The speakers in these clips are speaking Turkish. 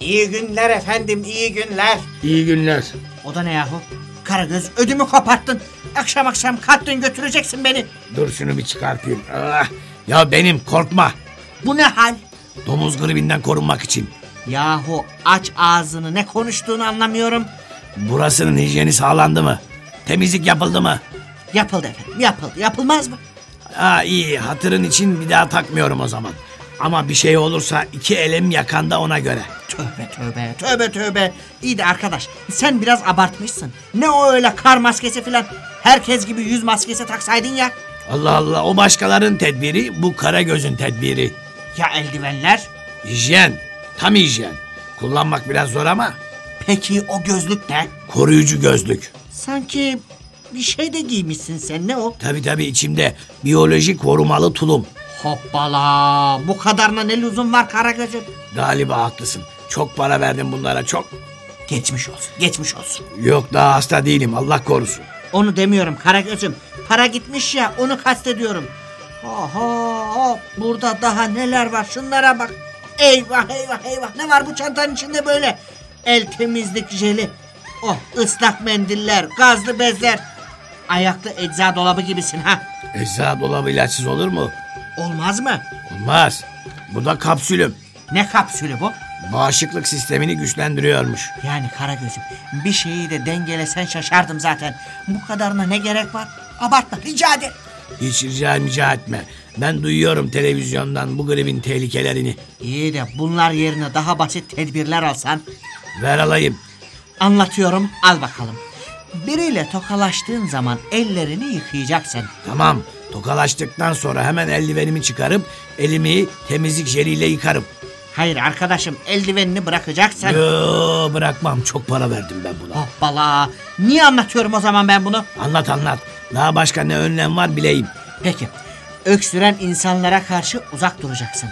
İyi günler efendim iyi günler. İyi günler. O da ne yahu? Karagöz ödümü koparttın. Akşam akşam kalktın götüreceksin beni. Dur şunu bir çıkartayım. Ah, ya benim korkma. Bu ne hal? Domuz gribinden korunmak için. Yahu aç ağzını ne konuştuğunu anlamıyorum. Burasının hijyeni sağlandı mı? Temizlik yapıldı mı? Yapıldı efendim yapıldı yapılmaz mı? Ha iyi hatırın için bir daha takmıyorum o zaman. Ama bir şey olursa iki elim yakanda ona göre. Tövbe tövbe tövbe tövbe. İyi de arkadaş sen biraz abartmışsın. Ne o öyle kar maskesi filan. Herkes gibi yüz maskesi taksaydın ya. Allah Allah o başkaların tedbiri bu kara gözün tedbiri. Ya eldivenler? Hijyen tam hijyen. Kullanmak biraz zor ama Peki o gözlük ne? koruyucu gözlük. Sanki bir şey de giymişsin sen ne o? Tabi tabi içimde biyoloji korumalı tulum. Hoppala bu kadarına ne lüzum var Karagöz'üm? Galiba haklısın. Çok para verdim bunlara çok. Geçmiş olsun geçmiş olsun. Yok daha hasta değilim Allah korusun. Onu demiyorum Karagöz'üm. Para gitmiş ya onu kastediyorum. Oho burada daha neler var şunlara bak. Eyvah eyvah eyvah ne var bu çantanın içinde böyle? El temizlik jeli. Oh ıslak mendiller, gazlı bezler. Ayaklı ecza dolabı gibisin ha. Ecza dolabı ilaçsız olur mu? Olmaz mı? Olmaz. Bu da kapsülüm. Ne kapsülü bu? Bağışıklık sistemini güçlendiriyormuş. Yani Karagöz'üm bir şeyi de dengelesen şaşardım zaten. Bu kadarına ne gerek var? Abartma rica ederim. Hiç rica rica etme. Ben duyuyorum televizyondan bu gribin tehlikelerini. İyi de bunlar yerine daha basit tedbirler alsan. Ver alayım. Anlatıyorum al bakalım. Biriyle tokalaştığın zaman ellerini yıkayacaksın. Tamam. Tokalaştıktan sonra hemen eldivenimi çıkarıp elimi temizlik jeliyle yıkarım. Hayır arkadaşım eldivenini bırakacaksın. Yo bırakmam. Çok para verdim ben buna. Hoppala. Niye anlatıyorum o zaman ben bunu? Anlat anlat. Daha başka ne önlem var bileyim. Peki. Öksüren insanlara karşı uzak duracaksın.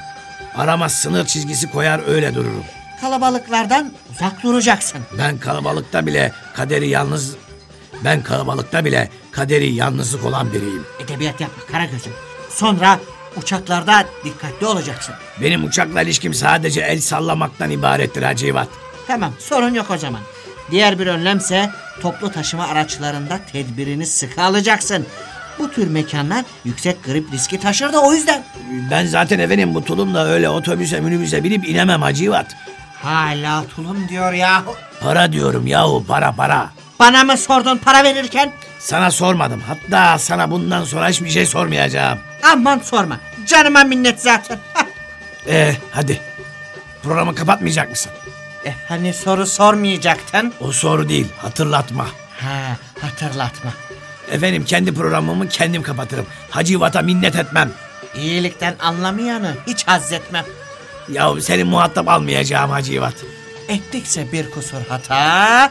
Arama sınır çizgisi koyar öyle dururum. Kalabalıklardan uzak duracaksın. Ben kalabalıkta bile kaderi yalnız... Ben kalabalıkta bile kaderi yalnızlık olan biriyim. Edebiyat yapma Karagöz'üm. Sonra uçaklarda dikkatli olacaksın. Benim uçakla ilişkim sadece el sallamaktan ibarettir Hacivat. Tamam sorun yok o zaman. Diğer bir önlemse toplu taşıma araçlarında tedbirini sıkı alacaksın. Bu tür mekanlar yüksek grip riski taşır da o yüzden. Ben zaten efendim bu tulumla öyle otobüse minibüse binip inemem Hacivat. Hala tulum diyor yahu. Para diyorum yahu para para. Bana mı sordun para verirken? Sana sormadım. Hatta sana bundan sonra hiçbir şey sormayacağım. Aman sorma. Canıma minnet zaten. Ee hadi. Programı kapatmayacak mısın? e, hani soru sormayacaktın? O soru değil hatırlatma. Ha hatırlatma. Efendim kendi programımı kendim kapatırım. Hacivat'a minnet etmem. İyilikten anlamayanı hiç hazzetmem. Yahu seni muhatap almayacağım Hacivat. Ettikse bir kusur hata...